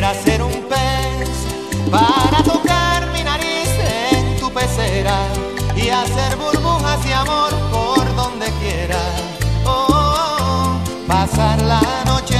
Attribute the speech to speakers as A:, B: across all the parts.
A: Quisiera ser un pez para tocar mi nariz en tu pecera y hacer burbujas de amor por donde quiera. Oh, oh, oh pasar la noche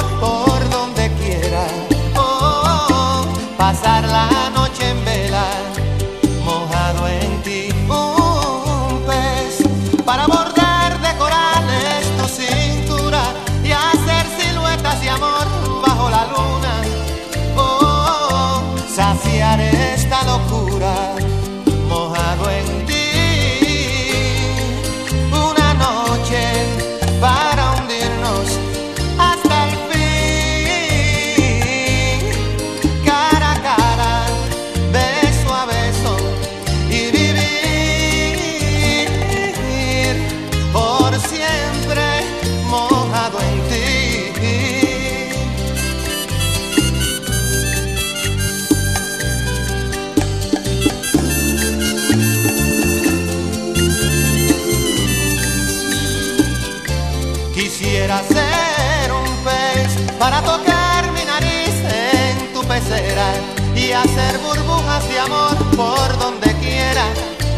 A: para tocar mi nariz en tu pecera y hacer burbujas de amor por donde quiera.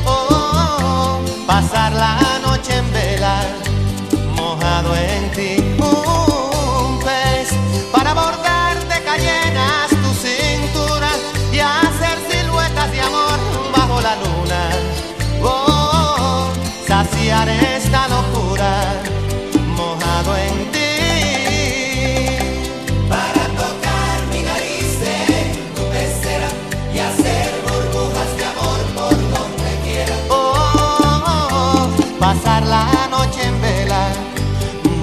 A: Oh, pasar la noche en vela, mojado en ti. Un pez para bordar de cayenas tu cintura y hacer siluetas de amor bajo la luna. Oh, saciar esta pasar la noche en vela,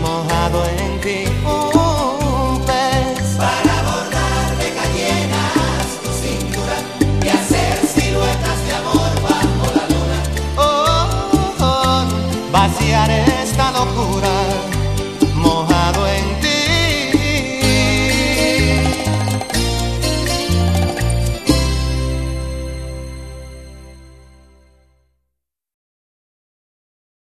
A: mojado en ti un pez. Para bordar de cayenas tu cintura y hacer siluetas de amor bajo la luna. Oh, oh. oh vaciaré.